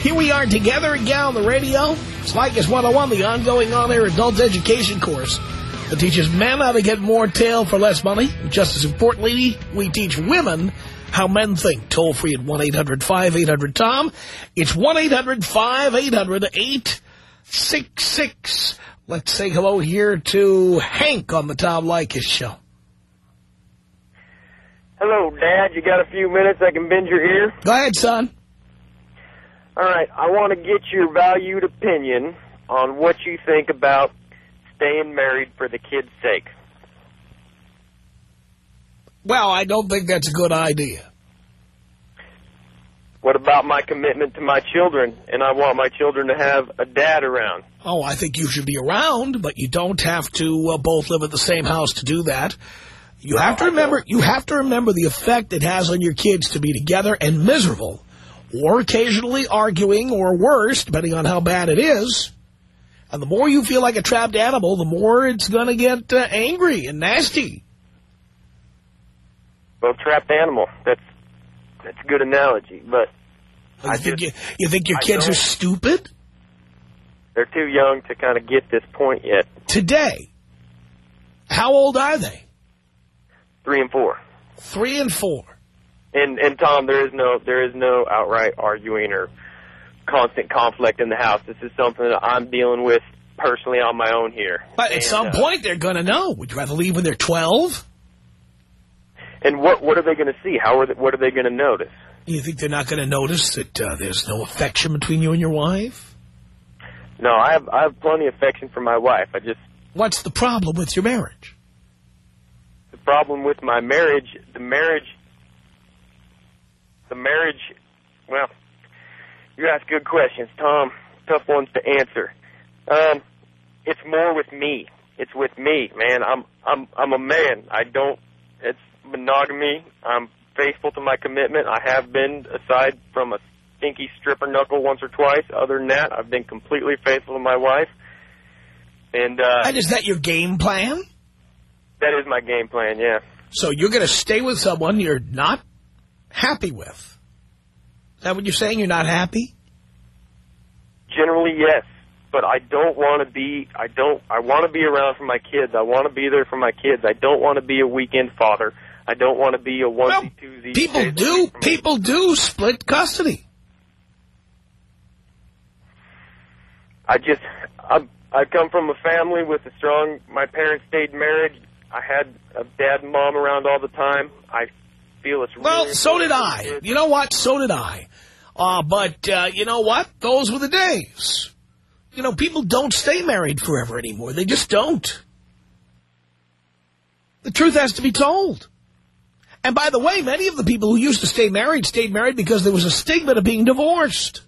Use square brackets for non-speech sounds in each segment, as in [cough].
Here we are together again on the radio. It's Leykis 101, the ongoing on-air adult education course that teaches men how to get more tail for less money. Just as importantly, we teach women how men think. Toll free at 1-800-5800-TOM. It's 1-800-5800-866. Let's say hello here to Hank on the Tom Leykis show. Hello, Dad. You got a few minutes I can bend your ear? Go ahead, son. All right. I want to get your valued opinion on what you think about staying married for the kid's sake. Well, I don't think that's a good idea. What about my commitment to my children? And I want my children to have a dad around. Oh, I think you should be around, but you don't have to uh, both live at the same house to do that. You have to remember you have to remember the effect it has on your kids to be together and miserable, or occasionally arguing, or worse, depending on how bad it is. And the more you feel like a trapped animal, the more it's going to get uh, angry and nasty. Well, trapped animal. That's that's a good analogy, but You I think, just- you, you think your I kids are stupid? they're too young to kind of get this point yet. Today, how old are they? Three and four. Three and four. And and Tom, there is no there is no outright arguing or constant conflict in the house. This is something that I'm dealing with personally on my own here. But at And, some uh, point, they're going to know. Would you rather leave when they're 12? And what what are they going to see? How are they, what are they going to notice? You think they're not going to notice that uh, there's no affection between you and your wife? No, I have I have plenty of affection for my wife. I just What's the problem with your marriage? the problem with my marriage, the marriage, the marriage. Well, you ask good questions, Tom. Tough ones to answer. Um, it's more with me. It's with me, man. I'm I'm I'm a man. I don't. It's monogamy. I'm faithful to my commitment. I have been, aside from a stinky stripper knuckle once or twice. Other than that, I've been completely faithful to my wife. And uh, And is that your game plan? that is my game plan. Yeah. So you're going to stay with someone you're not happy with. Is that what you're saying? You're not happy? Generally, yes. But I don't want to be. I don't. I want to be around for my kids. I want to be there for my kids. I don't want to be a weekend father. I don't want to be a Well, onesie twosie. people do. People do split custody. I just. I I come from a family with a strong. My parents stayed married. I had a dad and mom around all the time. I feel it's Well, really so did I. You know what? So did I. Uh, but uh, you know what? Those were the days. You know, people don't stay married forever anymore. They just don't. The truth has to be told. And by the way, many of the people who used to stay married stayed married because there was a stigma to being divorced.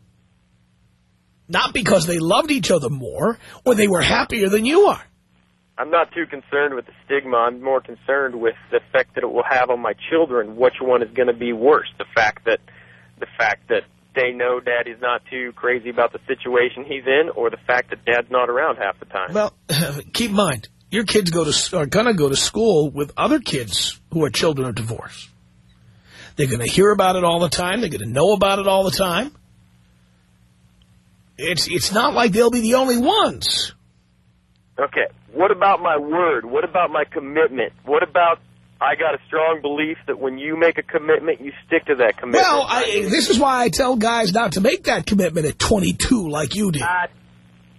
Not because they loved each other more or they were happier than you are. I'm not too concerned with the stigma. I'm more concerned with the effect that it will have on my children. Which one is going to be worse? The fact that the fact that they know Daddy's not too crazy about the situation he's in, or the fact that Dad's not around half the time. Well, [clears throat] keep in mind, your kids go to are going to go to school with other kids who are children of divorce. They're going to hear about it all the time. They're going to know about it all the time. It's it's not like they'll be the only ones. Okay. What about my word? What about my commitment? What about I got a strong belief that when you make a commitment, you stick to that commitment. Well, I, this is why I tell guys not to make that commitment at 22 like you did. I,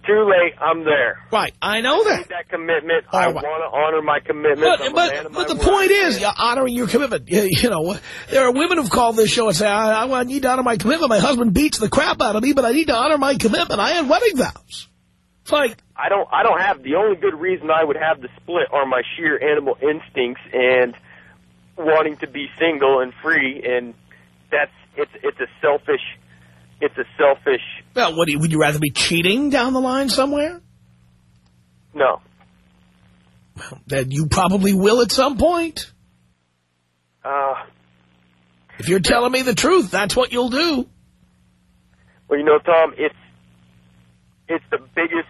too late. I'm there. Right, I know that. that commitment. All I right. want to honor my commitment. But, but, but the point is, you're honoring your commitment. You, you know, there are women who've called this show and say, I, I need to honor my commitment. My husband beats the crap out of me, but I need to honor my commitment. I had wedding vows. It's like, I don't. I don't have the only good reason I would have the split are my sheer animal instincts and wanting to be single and free, and that's it's it's a selfish. It's a selfish. well, what you, would you rather be cheating down the line somewhere? No. Then you probably will at some point. Uh, If you're telling me the truth, that's what you'll do. well, you know, Tom, it's it's the biggest.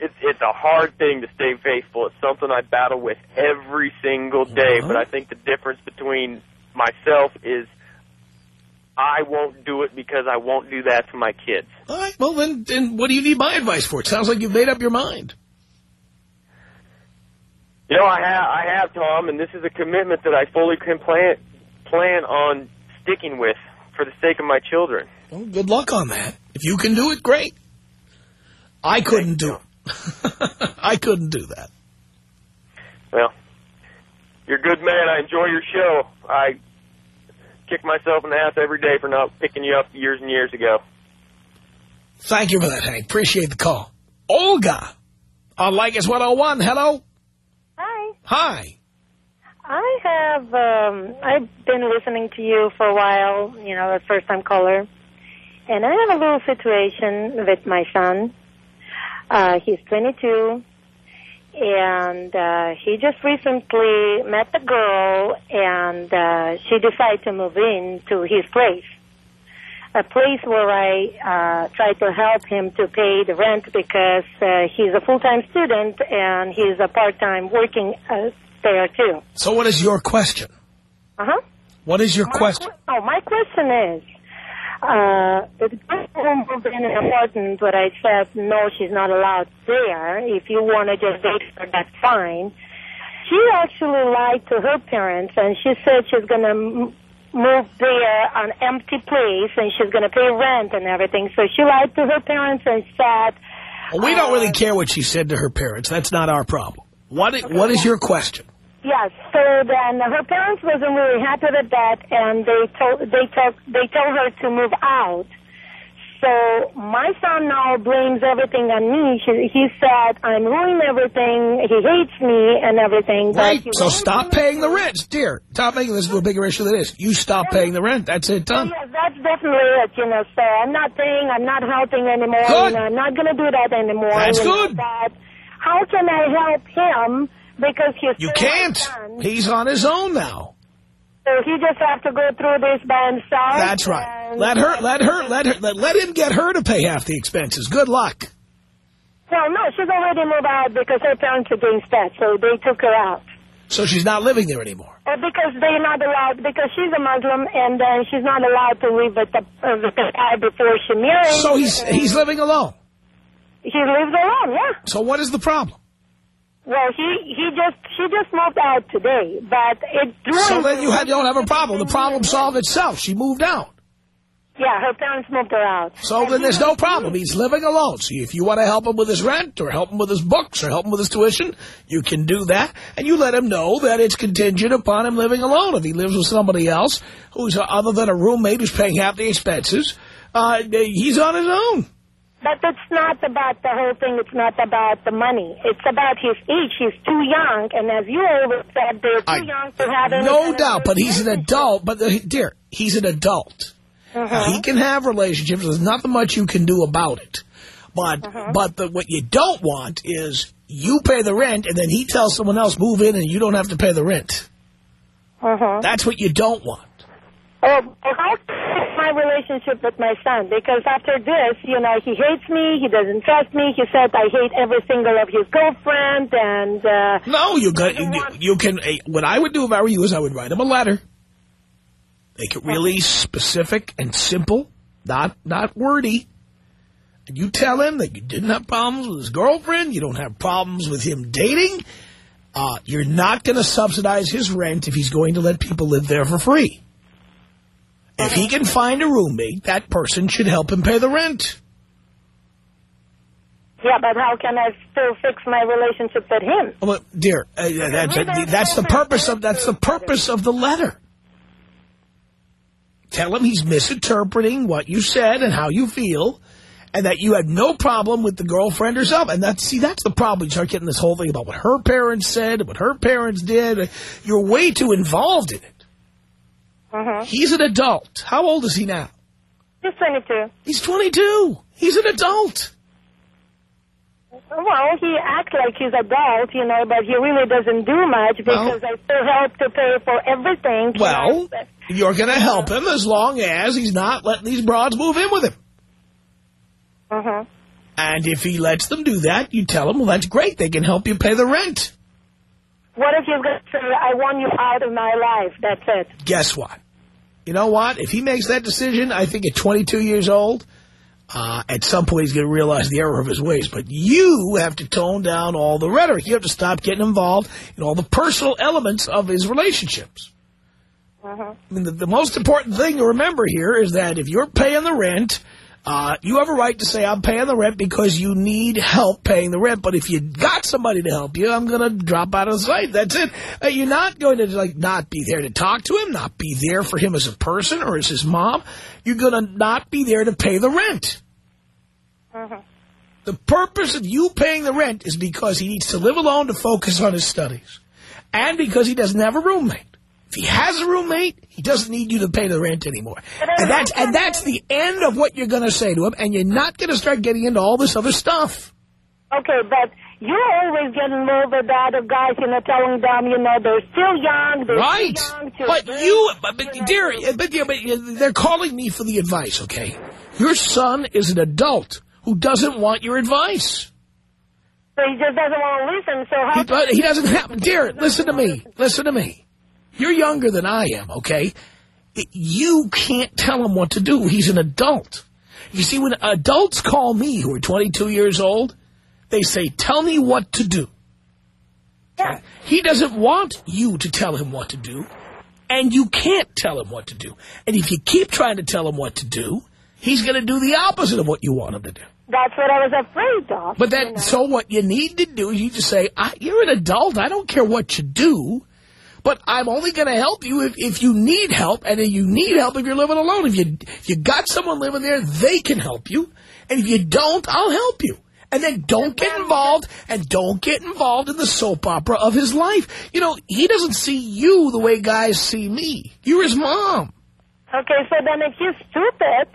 It's it's a hard thing to stay faithful. It's something I battle with every single day. Uh-huh. But I think the difference between myself is I won't do it because I won't do that to my kids. All right, well, then, then what do you need my advice for? It sounds like you've made up your mind. You know, I have, I have, Tom, and this is a commitment that I fully can plan plan on sticking with for the sake of my children. Well, good luck on that. If you can do it, great. I couldn't do it. [laughs] I couldn't do that. Well, you're a good man. I enjoy your show. I kick myself in the ass every day for not picking you up years and years ago. Thank you for that, Hank. Appreciate the call. Olga on Leykis 101. Hello. Hi. Hi. I have, um, I've been listening to you for a while, you know, a first time caller. And I have a little situation with my son. Uh, he's 22 and, uh, he just recently met a girl and, uh, she decided to move in to his place. A place where I, uh, try to help him to pay the rent because, uh, he's a full-time student and he's a part-time working, uh, there too. So what is your question? Uh-huh. What is your My question? que- oh, my question is, uh, the moved in an apartment where I said, no, she's not allowed there. If you want to just date her, that's fine. She actually lied to her parents, and she said she's going to move there an empty place, and she's going to pay rent and everything. So she lied to her parents and said, Well, we don't Uh, really care what she said to her parents. That's not our problem. What i- What is your question? Yes. So then her parents wasn't really happy with that, and they told they told they told her to move out. So my son now blames everything on me. She, he said I'm ruining everything. He hates me and everything. Right. So stop paying the rent. Dear, stop making this into a bigger issue than it is. You stop paying the rent. That's it, done. yes, that's definitely it, you know, So I'm not paying, I'm not helping anymore. Good. You know, I'm not going to do that anymore. That's you know, good. But how can I help him? Because he's You can't. son. He's on his own now. So he just have to go through this by himself. That's right. Let her, let her, let her, let, let him get her to pay half the expenses. Good luck. Well, no, she's already moved out because her parents against that, so they took her out. So she's not living there anymore. Uh, because they're not allowed, because she's a Muslim and uh, she's not allowed to live with the, uh, with the guy before she marries. So he's, he's living alone. He lives alone, yeah. So what is the problem? Well, he he just she just moved out today, but it. So then you have, don't have a problem. The problem solved itself. She moved out. Yeah, her parents moved her out. So then there's no problem. He's living alone. So if you want to help him with his rent or help him with his books or help him with his tuition, you can do that. And you let him know that it's contingent upon him living alone. If he lives with somebody else who's uh, other than a roommate who's paying half the expenses, uh, he's on his own. But it's not about the whole thing. It's not about the money. It's about his age. He's too young, and as you always said, they're too I- young to have any No doubt, but he's an adult. But uh, dear, he's an adult. Uh-huh. He can have relationships. There's nothing much you can do about it. But Uh-huh. but the, what you don't want is you pay the rent and then he tells someone else move in and you don't have to pay the rent. Uh-huh. That's what you don't want. Oh, well, my relationship with my son? Because after this, you know, he hates me. He doesn't trust me. He said I hate every single of his girlfriend, and uh, No, you got you, you can. eh, What I would do if I were you is I would write him a letter. Make it really specific and simple, not not wordy. And you tell him that you didn't have problems with his girlfriend. You don't have problems with him dating. Uh, you're not going to subsidize his rent if he's going to let people live there for free. If he can find a roommate, that person should help him pay the rent. Yeah, but how can I still fix my relationship with him? Well, dear, uh, that's, that's the purpose of that's the purpose of the letter. Tell him he's misinterpreting what you said and how you feel, and that you had no problem with the girlfriend herself. And that's see, that's the problem. You start getting this whole thing about what her parents said, what her parents did. You're way too involved in it. -huh. He's an adult. How old is he now? He's 22. He's 22. He's an adult. Well, he acts like he's adult, you know, but he really doesn't do much because well, I still help to pay for everything. Well, you're going to help him as long as he's not letting these broads move in with him. Uh-huh. And if he lets them do that, you tell him, well, that's great. They can help you pay the rent. What if he's going to say, I want you out of my life? That's it. Guess what? You know what? If he makes that decision, I think at 22 years old, uh, at some point he's going to realize the error of his ways. But you have to tone down all the rhetoric. You have to stop getting involved in all the personal elements of his relationships. Uh -huh. I mean, the, the most important thing to remember here is that if you're paying the rent uh, you have a right to say, I'm paying the rent because you need help paying the rent. But if you got somebody to help you, I'm going to drop out of the site. That's it. Uh, you're not going to like not be there to talk to him, not be there for him as a person or as his mom. You're going to not be there to pay the rent. Uh -huh. The purpose of you paying the rent is because he needs to live alone to focus on his studies. And because he doesn't have a roommate. If he has a roommate, he doesn't need you to pay the rent anymore. And that's and that's the end of what you're going to say to him, and you're not going to start getting into all this other stuff. Okay, but you're always get involved with the other guys, you know, telling them, you know, they're still young, they're right. young but you, but, but you dear, but, yeah, but they're calling me for the advice, okay? Your son is an adult who doesn't want your advice. So he just doesn't want to listen, so how... He, he doesn't have... Dear, listen to me. Listen to me. You're younger than I am, okay? You can't tell him what to do. He's an adult. You see, when adults call me who are 22 years old, they say, tell me what to do. Yeah. He doesn't want you to tell him what to do, and you can't tell him what to do. And if you keep trying to tell him what to do, he's going to do the opposite of what you want him to do. That's what I was afraid of. But then, you know? so what you need to do is you just say, you're an adult. I don't care what you do. But I'm only going to help you if, if you need help, and then you need help if you're living alone. If you, if you got someone living there, they can help you. And if you don't, I'll help you. And then don't get involved, and don't get involved in the soap opera of his life. You know, he doesn't see you the way guys see me. You're his mom. Okay, so then if he's stupid,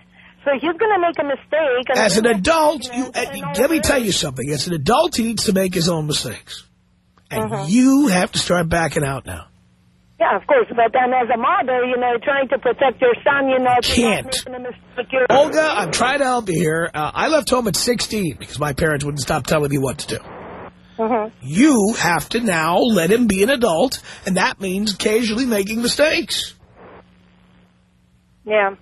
so he's going to make a mistake. As an adult, you, uh, let me tell you something. As an adult, he needs to make his own mistakes. And uh -huh. you have to start backing out now. Yeah, of course. But then as a mother, you know, trying to protect your son, you know. Can't. Olga, I'm trying to help you here. Uh, I left home at 16 because my parents wouldn't stop telling me what to do. Uh -huh. You have to now let him be an adult, and that means occasionally making mistakes. Yeah.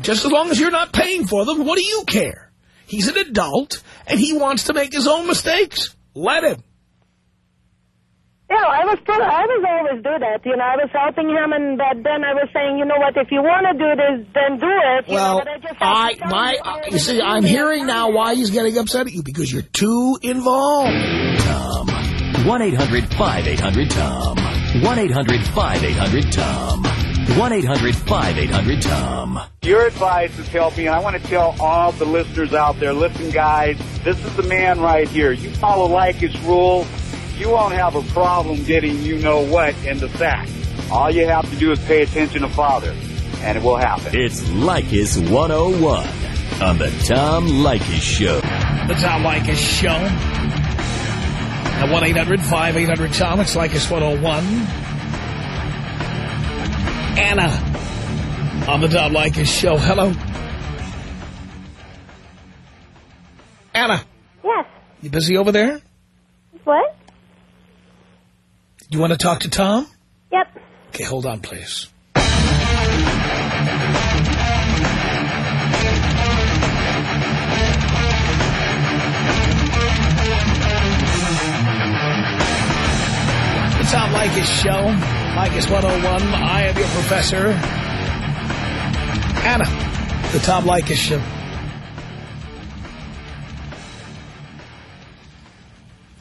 Just as long as you're not paying for them, what do you care? He's an adult, and he wants to make his own mistakes. Let him. Yeah, I was told, I was always do that. You know, I was helping him, and but then I was saying, you know what, if you want to do this, then do it. You well, know, I, just I my, uh, you see, I'm hearing now why he's getting upset at you because you're too involved. Tom, one eight hundred five eight hundred Tom, one eight hundred five eight hundred Tom. 1-800-5800-TOM. Your advice is helping. I want to tell all the listeners out there, listen, guys, this is the man right here. You follow Leykis rule you won't have a problem getting you know what in the sack. All you have to do is pay attention to father, and it will happen. It's Leykis 101 on the Tom Leykis Show. The Tom Leykis Show. At 1-800-5800-TOM. It's Leykis 101. Anna on the Tom Leykis Show. Hello. Anna. Yes. You busy over there? What? You want to talk to Tom? Yep. Okay, hold on, please. It's Tom Leykis show. Leykis 101. I am your professor. Anna, the Tom Leykis show.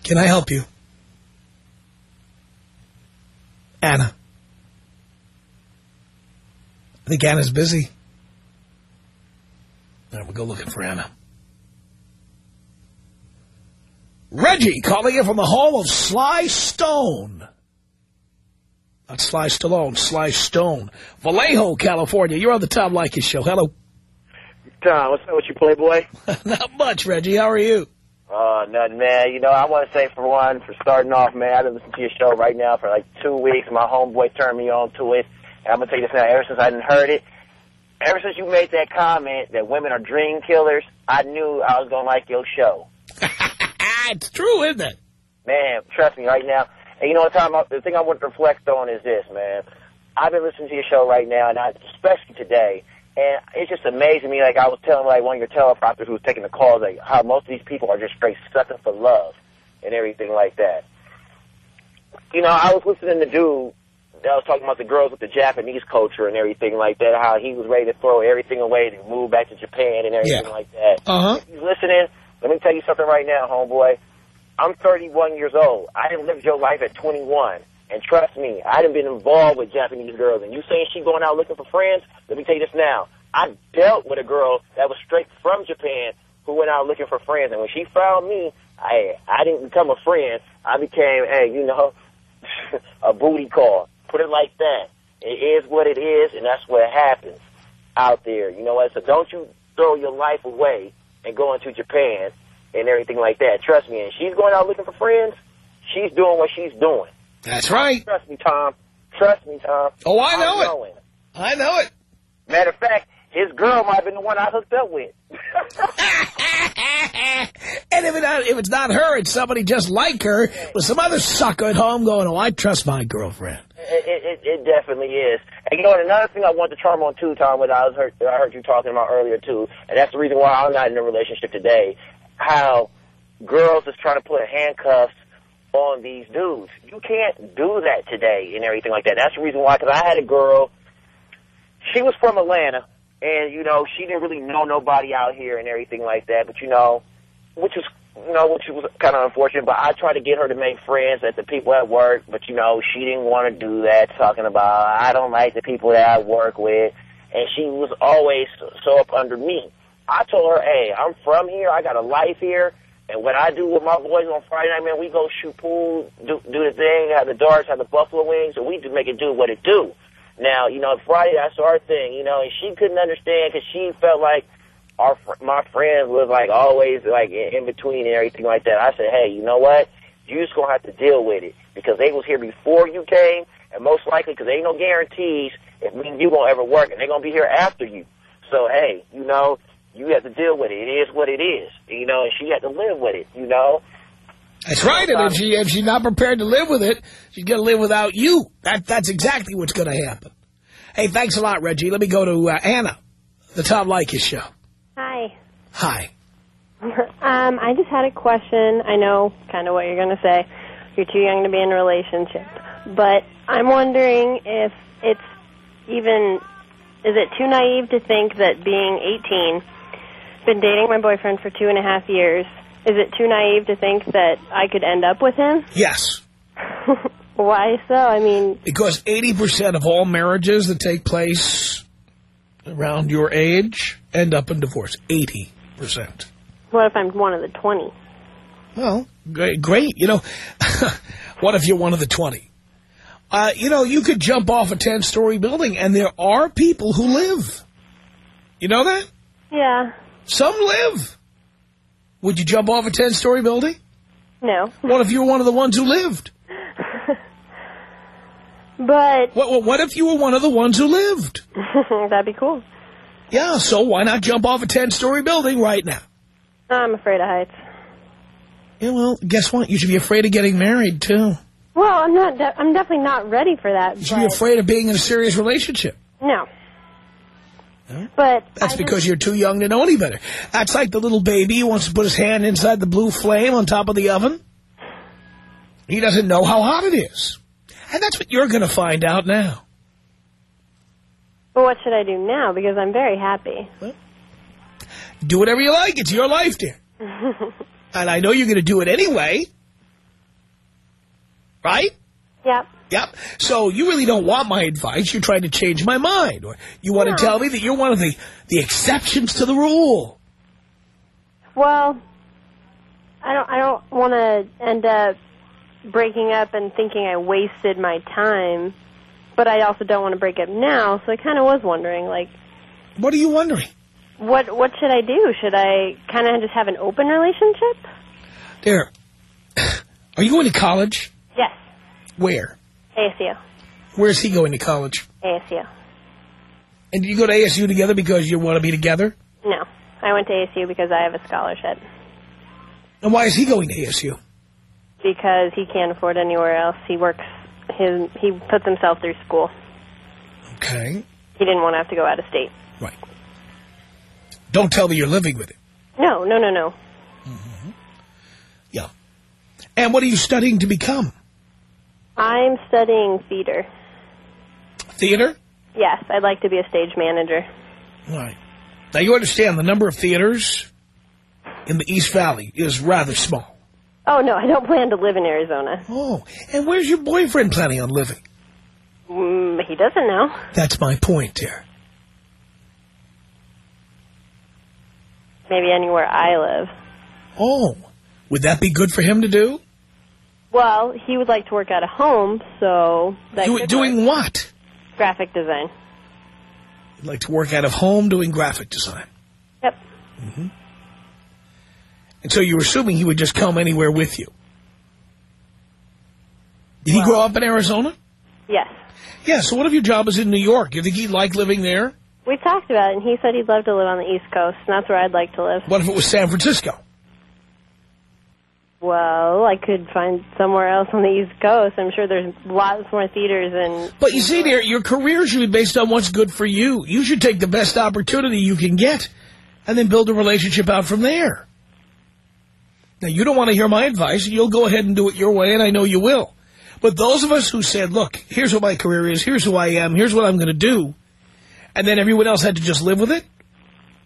Can I help you? Anna. I think Anna's busy. All right, we'll go looking for Anna. Reggie calling in from the home of Sly Stone. Not Sly Stallone, Sly Stone. Vallejo, California. You're on the Tom Leykis show. Hello. Tom, what's up with you, Playboy? [laughs] Not much, Reggie. How are you? Uh, nothing, man. You know, I want to say for one, for starting off, man, I've been listening to your show right now for like two weeks. My homeboy turned me on to it. And I'm going to tell you this now, ever since I didn't heard it, ever since you made that comment that women are dream killers, I knew I was going to like your show. [laughs] it's true, isn't it? Man, trust me right now. And you know what, Tom, the thing I want to reflect on is this, man. I've been listening to your show right now, and I, especially today, and it's just amazing me. Like I was telling like one of your teleprompters who was taking the calls, like how most of these people are just straight sucking for love and everything like that. You know, I was listening to dude that was talking about the girls with the Japanese culture and everything like that. How he was ready to throw everything away to move back to Japan and everything Yeah. like that. Uh-huh. If he's listening, let me tell you something right now, homeboy. I'm 31 years old. I didn't live your life at 21. And trust me, I done been involved with Japanese girls. And you saying she going out looking for friends? Let me tell you this now. I dealt with a girl that was straight from Japan who went out looking for friends. And when she found me, I I didn't become a friend. I became, hey, you know, [laughs] a booty call. Put it like that. It is what it is, and that's what happens out there. You know what? So don't you throw your life away and go into Japan and everything like that. Trust me. And she's going out looking for friends. She's doing what she's doing. That's right. Trust me, Tom. Trust me, Tom. Oh, I know I it. know it. I know it. Matter of fact, his girl might have been the one I hooked up with. [laughs] and if, it not, if it's not her, it's somebody just like her with some other sucker at home going, oh, I trust my girlfriend. It, it, it, it definitely is. And you know what? Another thing I want to charm on too, Tom, what I was heard, I heard you talking about earlier too, and that's the reason why I'm not in a relationship today. How girls is trying to put handcuffs on these dudes. You can't do that today and everything like that. That's the reason why. Because I had a girl. She was from Atlanta, and you know she didn't really know nobody out here and everything like that. But you know, which was you know, which was kind of unfortunate, but I tried to get her to make friends at the people at work, but, you know, she didn't want to do that, talking about, I don't like the people that I work with, and she was always so up under me. I told her, hey, I'm from here, I got a life here, and what I do with my boys on Friday night, man, we go shoot pool, do, do the thing, have the darts, have the buffalo wings, and we just make it do what it do. Now, you know, Friday, that's our thing, you know, and she couldn't understand because she felt like, our my friends was like always like in, between and everything like that. I said, hey, you know what? You just gonna have to deal with it because they was here before you came, and most likely because ain't no guarantees if me and you gonna ever work, and they gonna be here after you. So hey, you know, you have to deal with it. It is what it is, you know, and she had to live with it, you know. That's right. And if she if she's not prepared to live with it, she's going to live without you. That that's exactly what's going to happen. Hey, thanks a lot, Reggie. Let me go to uh, Anna, the Tom Leykis show. Hi. Hi. [laughs] Um, I just had a question. I know kind of what you're going to say. You're too young to be in a relationship. But I'm wondering if it's even, is it too naive to think that being 18, been dating my boyfriend for two and a half years, is it too naive to think that I could end up with him? Yes. [laughs] Why so? I mean, Because 80% of all marriages that take place around your age end up in divorce. 80%. what if I'm one of the 20? Well, great. great. You know, [laughs] what if you're one of the 20? Uh, you know, you could jump off a 10-story building, and there are people who live. You know that? Yeah. Some live. Would you jump off a 10-story building? No. What if you were one of the ones who lived? [laughs] But What, what, what if you were one of the ones who lived? [laughs] that'd be cool. Yeah, so why not jump off a 10-story building right now? I'm afraid of heights. Yeah, well, guess what? You should be afraid of getting married, too. Well, I'm not. De- I'm definitely not ready for that. You should be afraid of being in a serious relationship. No. But That's I because you're too young to know any better. That's like the little baby who wants to put his hand inside the blue flame on top of the oven. He doesn't know how hot it is. And that's what you're going to find out now. But what should I do now? Because I'm very happy. Do whatever you like. It's your life, dear. [laughs] And I know you're going to do it anyway. right? Yep. Yep. So you really don't want my advice. You're trying to change my mind. Or you want to tell me that you're one of the, the exceptions to the rule. Well, I don't. I don't want to end up breaking up and thinking I wasted my time. But I also don't want to break up now. So I kind of was wondering, like, What are you wondering? what what should I do? Should I kind of just have an open relationship? There. [clears throat] Are you going to college? Yes. Where? ASU. Where's he going to college? ASU. And did you go to ASU together because you want to be together? No. I went to ASU because I have a scholarship. And why is he going to ASU? Because he can't afford anywhere else. He works his he puts himself through school. Okay. He didn't want to have to go out of state. Right. Don't tell me you're living with him. No, no, no, no. Mm-hmm. Yeah. And what are you studying to become? I'm studying theater. Theater? Yes, I'd like to be a stage manager. Right. Now, you understand the number of theaters in the East Valley is rather small. Oh no, I don't plan to live in Arizona. Oh, and where's your boyfriend planning on living? Mm, he doesn't know. That's my point, dear. Maybe anywhere I live. Oh, would that be good for him to do? Well, he would like to work out of home, so that Do, doing work. what? graphic design. He'd like to work out of home doing graphic design. Yep. Mm -hmm. And so you're assuming he would just come anywhere with you. Did he grow up in Arizona? Yes. Yeah, so what if your job is in New York? You think he'd like living there? We talked about it, and he said he'd love to live on the East Coast, and that's where I'd like to live. What if it was San Francisco? Well, I could find somewhere else on the East Coast. I'm sure there's lots more theaters and. But you see, dear, your career should be based on what's good for you. You should take the best opportunity you can get and then build a relationship out from there. Now, you don't want to hear my advice. You'll go ahead and do it your way, and I know you will. But those of us who said, look, here's what my career is, here's who I am, here's what I'm going to do, and then everyone else had to just live with it,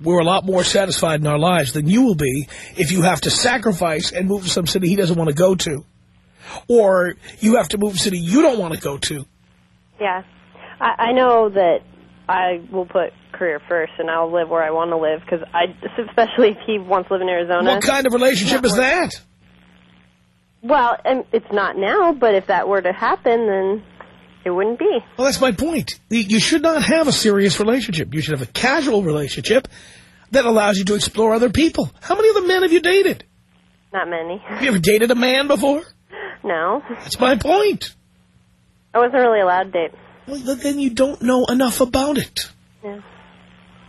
we're a lot more satisfied in our lives than you will be if you have to sacrifice and move to some city he doesn't want to go to. Or you have to move to a city you don't want to go to. Yeah. I, I know that I will put career first, and I'll live where I want to live, because I, especially if he wants to live in Arizona. What kind of relationship is that? Well, and it's not now, but if that were to happen, then it wouldn't be. Well, that's my point. You- You should not have a serious relationship. You should have a casual relationship that allows you to explore other people. How many other men have you dated? Not many. Have you ever dated a man before? No. That's my point. I wasn't really allowed to date. Well, then you don't know enough about it. Yeah.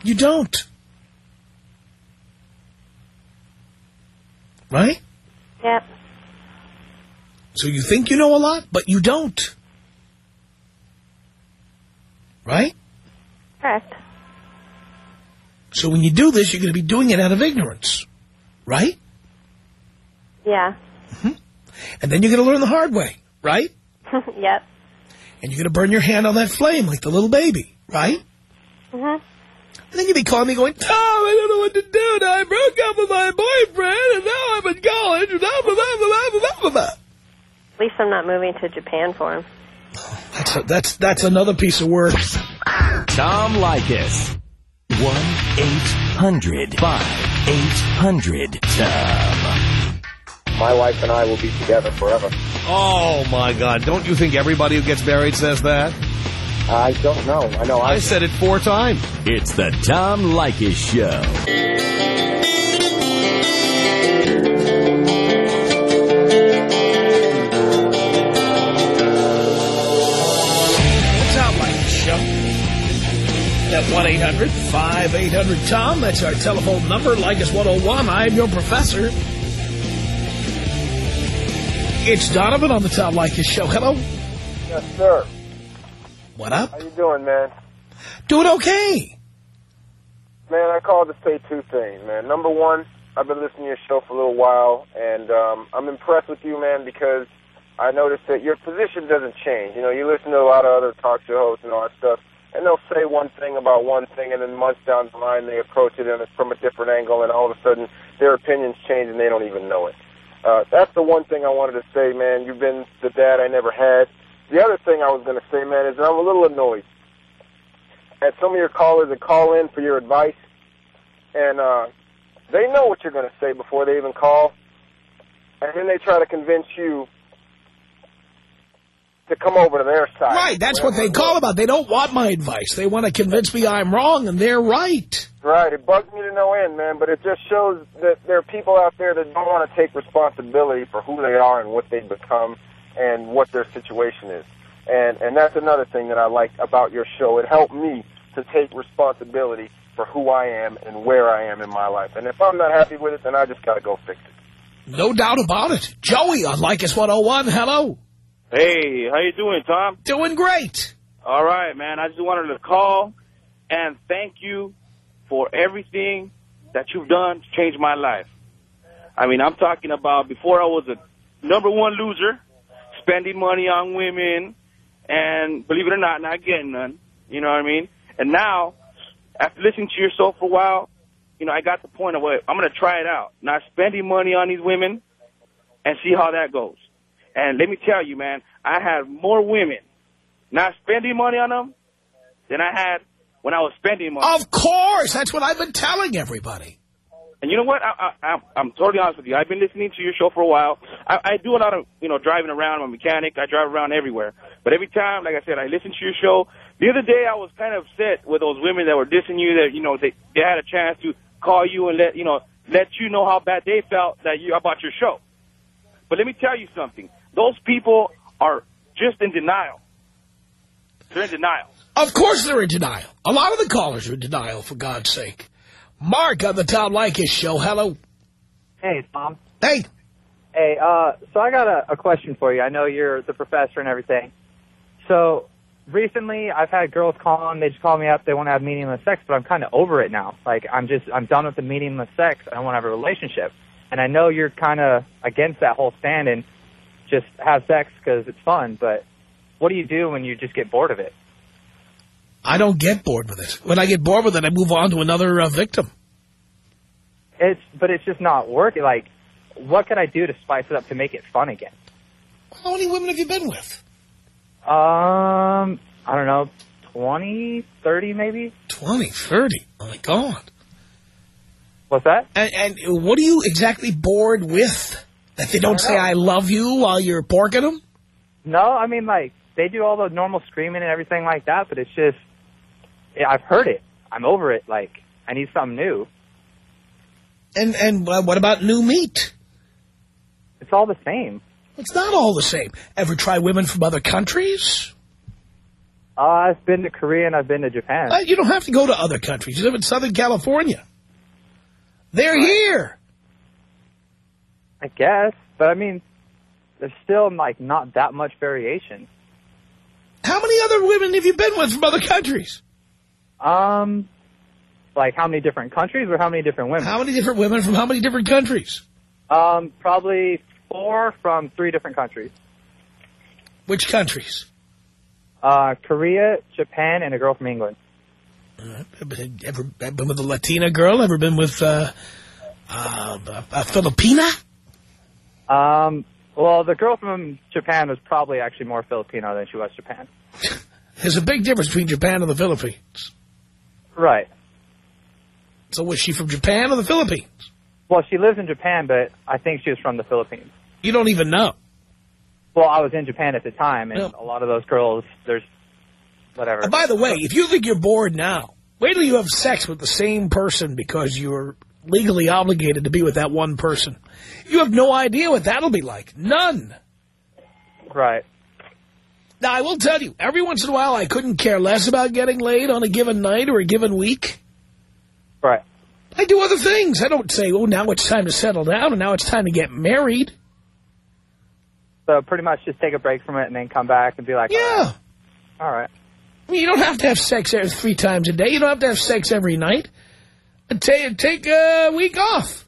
You don't. Right? Yep. So you think you know a lot, but you don't. Right? Correct. So when you do this, you're going to be doing it out of ignorance. Right? Yeah. And then you're going to learn the hard way. Right? [laughs] yep. And you're going to burn your hand on that flame like the little baby. Right? Mhm. And then you'll be calling me going, Tom, I don't know what to do. Now I broke up with my boyfriend, and now I'm in college. and Blah, blah, blah, blah, blah, blah, blah. At least I'm not moving to Japan for him. That's, a, that's, that's another piece of work. Tom Leykis. 1-800-5800-TOM. My wife and I will be together forever. Oh, my God. Don't you think everybody who gets married says that? I don't know. I know I said it four times. It's the Tom Leykis Show. That 1-800-5800-TOM. That's our telephone number. Leykis 101. I'm your professor. It's Donovan on the Tom Leykis Show. Hello. Yes, sir. What up? How you doing, man? Doing okay. Man, I called to say two things, man. Number one, I've been listening to your show for a little while, and um, I'm impressed with you, man, because I noticed that your position doesn't change. You know, you listen to a lot of other talk show hosts and all that stuff, and they'll say one thing about one thing, and then months down the line they approach it and it's from a different angle, and all of a sudden their opinions change and they don't even know it. Uh, that's the one thing I wanted to say, man. You've been the dad I never had. The other thing I was going to say, man, is I'm a little annoyed at some of your callers that call in for your advice, and uh, they know what you're going to say before they even call, and then they try to convince you to come over to their side. Right, that's what they call about. They don't want my advice. They want to convince me I'm wrong, and they're right. Right, it bugs me to no end, man, but it just shows that there are people out there that don't want to take responsibility for who they are and what they've become and what their situation is. And and that's another thing that I like about your show. It helped me to take responsibility for who I am and where I am in my life. And if I'm not happy with it, then I just got to go fix it. No doubt about it. Joey on Leykis 101, hello. Hey, how you doing, Tom? Doing great. All right, man. I just wanted to call and thank you for everything that you've done to change my life. I mean, I'm talking about before I was a number one loser, spending money on women, and believe it or not, not getting none. You know what I mean? And now, after listening to your show for a while, you know, I got the point of what I'm going to try it out. Not spending money on these women and see how that goes. And let me tell you, man, I had more women not spending money on them than I had when I was spending money. Of course. That's what I've been telling everybody. And you know what? I, I, I'm totally honest with you. I've been listening to your show for a while. I, I do a lot of, you know, driving around. I'm a mechanic. I drive around everywhere. But every time, like I said, I listen to your show. The other day, I was kind of upset with those women that were dissing you. That you know, they they had a chance to call you and let you know let you know how bad they felt that you about your show. But let me tell you something. Those people are just in denial. They're in denial. Of course they're in denial. A lot of the callers are in denial, for God's sake. Mark on the Tom Leykis show. Hello. Hey, Tom. Hey. Hey, uh, so I got a, a question for you. I know you're the professor and everything. So recently I've had girls call on, they just call me up, they want to have meaningless sex, but I'm kind of over it now. Like, I'm just, I'm done with the meaningless sex. I don't want to have a relationship. And I know you're kind of against that whole stand and just have sex because it's fun, but what do you do when you just get bored of it? I don't get bored with it. When I get bored with it, I move on to another uh, victim. It's, but it's just not working. Like, what can I do to spice it up to make it fun again? How many women have you been with? Um, I don't know, 20, 30 maybe? 20, 30. Oh, my God. What's that? And, and what are you exactly bored with? That they don't, don't say know. I love you while you're porking them? No, I mean, like, they do all the normal screaming and everything like that, but it's just, I've heard it. I'm over it. Like, I need something new. And, and uh, what about new meat? It's all the same. It's not all the same. Ever try women from other countries? Uh, I've been to Korea and I've been to Japan. Uh, you don't have to go to other countries. You live in Southern California. They're here. I guess, but I mean, there's still like not that much variation. How many other women have you been with from other countries? Um, like how many different countries or how many different women? How many different women from how many different countries? Um, probably four from three different countries. Which countries? Uh, Korea, Japan, and a girl from England. Ever, been with a Latina girl? Ever been with uh, uh, a, Filipina? Um, well, the girl from Japan was probably actually more Filipino than she was Japan. [laughs] There's a big difference between Japan and the Philippines. Right. So was she from Japan or the Philippines? Well, she lives in Japan, but I think she was from the Philippines. You don't even know. Well, I was in Japan at the time, and Yeah. a lot of those girls, there's whatever. And by the way, if you think you're bored now, wait till you have sex with the same person because you're legally obligated to be with that one person. You have no idea what that'll be like. None. Right. Now, I will tell you, every once in a while I couldn't care less about getting laid on a given night or a given week. Right. I do other things. I don't say, oh, now it's time to settle down and now it's time to get married. So pretty much just take a break from it and then come back and be like, Yeah. all right. I mean, you don't have to have sex three times a day. You don't have to have sex every night. Take, take a week off.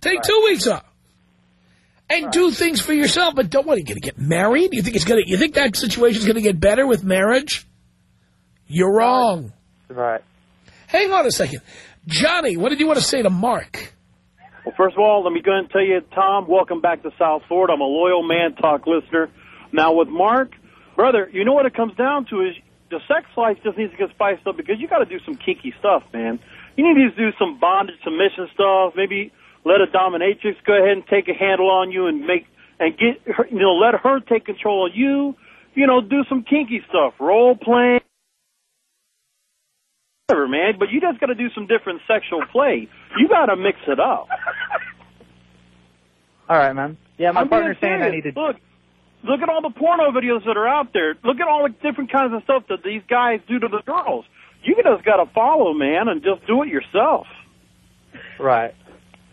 Take two weeks off. And do things for yourself. But don't, going to get married? You think it's going to, you think that situation's going to get better with marriage? You're wrong. Right. Hang on a second. Johnny, what did you want to say to Mark? Well, first of all, let me go ahead and tell you, Tom, welcome back to South Florida. I'm a loyal Man Talk listener. Now, with Mark, brother, you know what it comes down to is the sex life just needs to get spiced up because you got to do some kinky stuff, man. You need to do some bondage submission stuff. Maybe let a dominatrix go ahead and take a handle on you and make and get her, you know, let her take control of you. You know, do some kinky stuff, role playing, whatever, man. But you just got to do some different sexual play. You got to mix it up. [laughs] All right, man. Yeah, my I'm partner's saying I need to. Look, look at all the porno videos that are out there. Look at all the different kinds of stuff that these guys do to the girls. You just got to follow, man, and just do it yourself. Right.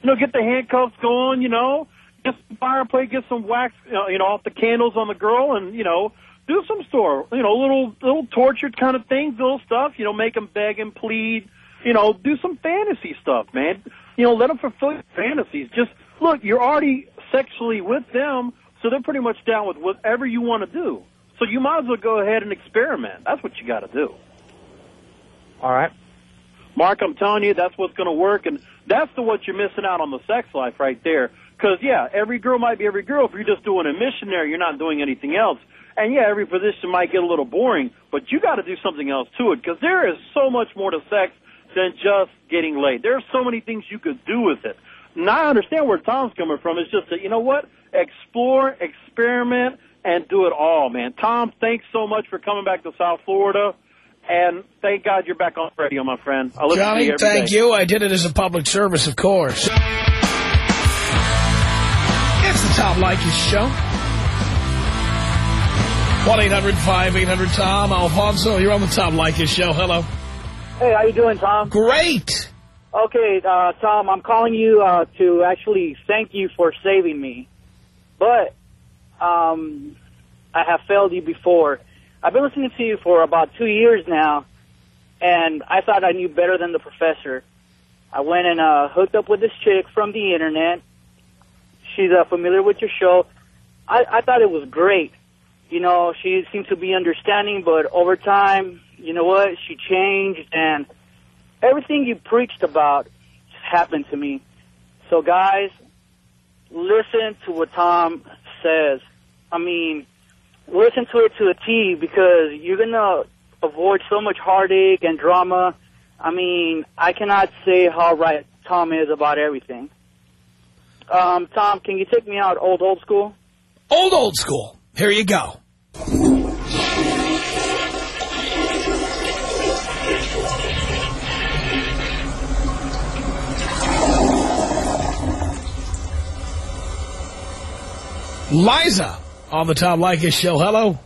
You know, get the handcuffs going. You know, get some fireplace, get some wax. You know, off the candles on the girl, and you know, do some store. You know, little little tortured kind of things, little stuff. You know, make them beg and plead. You know, do some fantasy stuff, man. You know, let them fulfill your fantasies. Just look, you're already sexually with them, so they're pretty much down with whatever you want to do. So you might as well go ahead and experiment. That's what you got to do. All right. Mark, I'm telling you, that's what's going to work, and that's the what you're missing out on the sex life right there. Because yeah, every girl might be every girl. If you're just doing a missionary, you're not doing anything else. And yeah, every position might get a little boring, but you got to do something else to it because there is so much more to sex than just getting laid. There are so many things you could do with it. And I understand where Tom's coming from. It's just that you know what? Explore, experiment, and do it all, man. Tom, thanks so much for coming back to South Florida. And thank God you're back on radio, my friend. I listen to Johnny, you thank day. you. I did it as a public service, of course. It's the Tom Leykis Show. 1-800-5800-TOM. Alfonso, you're on the Tom Leykis Show. Hello. Hey, how you doing, Tom? Great. Okay, uh, Tom, I'm calling you uh, to actually thank you for saving me. But um, I have failed you before. I've been listening to you for about two years now, and I thought I knew better than the professor. I went and uh, hooked up with this chick from the internet. She's uh, familiar with your show. I, I thought it was great. You know, she seemed to be understanding, but over time, you know what? She changed, and everything you preached about happened to me. So, guys, listen to what Tom says. I mean, listen to it to a T because you're going to avoid so much heartache and drama. I mean, I cannot say how right Tom is about everything. Um, Tom, can you take me out old, old school? Old, old school. Here you go. Liza on the Tom Leykis Show. Hello.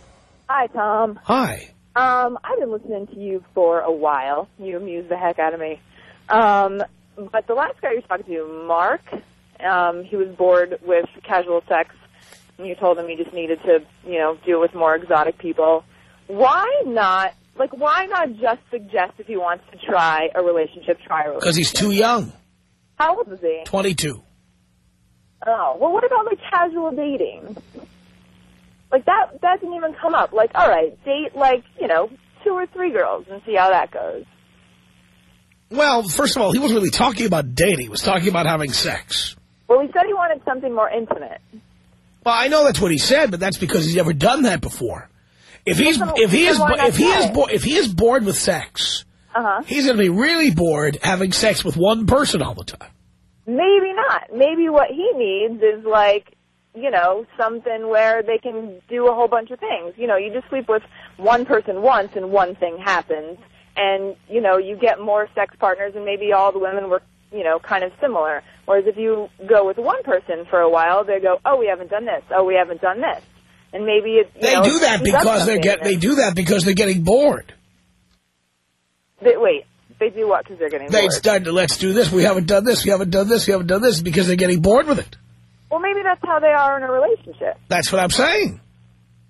Hi, Tom. Hi. Um, I've been listening to you for a while. You amuse the heck out of me. Um, but the last guy you were talking to, Mark, um, he was bored with casual sex, and you told him he just needed to, you know, deal with more exotic people. Why not? Like, why not just suggest if he wants to try a relationship, try a relationship? Because he's too young. How old is he? 22. Oh, well, what about like casual dating? Like that, that didn't even come up. Like, all right, date like you know two or three girls and see how that goes. Well, first of all, he wasn't really talking about dating. He was talking about having sex. Well, he said he wanted something more intimate. Well, I know that's what he said, but that's because he's never done that before. If he's if he is why bo- not if he is if he is bored with sex, Uh huh. he's going to be really bored having sex with one person all the time. Maybe not. Maybe what he needs is like, you know, something where they can do a whole bunch of things. You know, you just sleep with one person once and one thing happens. And, you know, you get more sex partners and maybe all the women were, you know, kind of similar. Whereas if you go with one person for a while, they go, oh, we haven't done this. Oh, we haven't done this. And maybe it, They know, do that because they something get they do that because they're getting bored. They, wait, they do what? Because they're getting They bored. start to let's do this. We haven't done this. We haven't done this. We haven't done this because they're getting bored with it. Well, maybe that's how they are in a relationship. That's what I'm saying.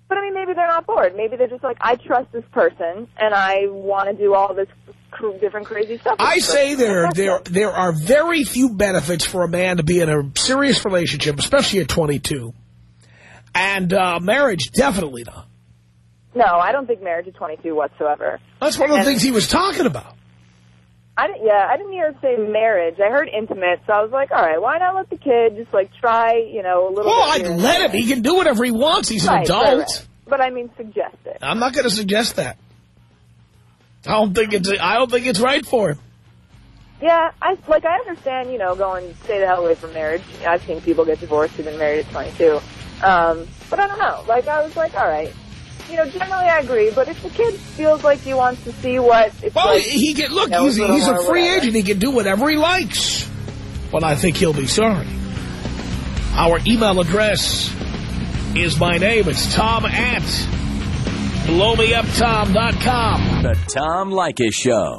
But I mean, maybe they're not bored. Maybe they're just like, I trust this person, and I want to do all this cr- different crazy stuff. I say there there there are very few benefits for a man to be in a serious relationship, especially at 22, and uh, marriage definitely not. No, I don't think marriage at 22 whatsoever. That's one of the And- things he was talking about. I didn't, yeah, I didn't hear say marriage. I heard intimate, so I was like, all right, why not let the kid just like try, you know, a little Well, bit. I'd let him. He can do whatever he wants. He's an adult. right, right. But I mean, suggest it. I'm not going to suggest that. I don't think it's. I don't think it's right for him. Yeah, I like. I understand, you know, going stay the hell away from marriage. I've seen people get divorced who've been married at 22. Um, but I don't know. Like, I was like, all right. You know, generally I agree. But if the kid feels like he wants to see what it's Well, like, he can look. you he's, little he's a free whatever. agent. He can do whatever he likes. But I think he'll be sorry. Our email address is my name. It's Tom at blowmeuptom.com. The Tom Leykis Show.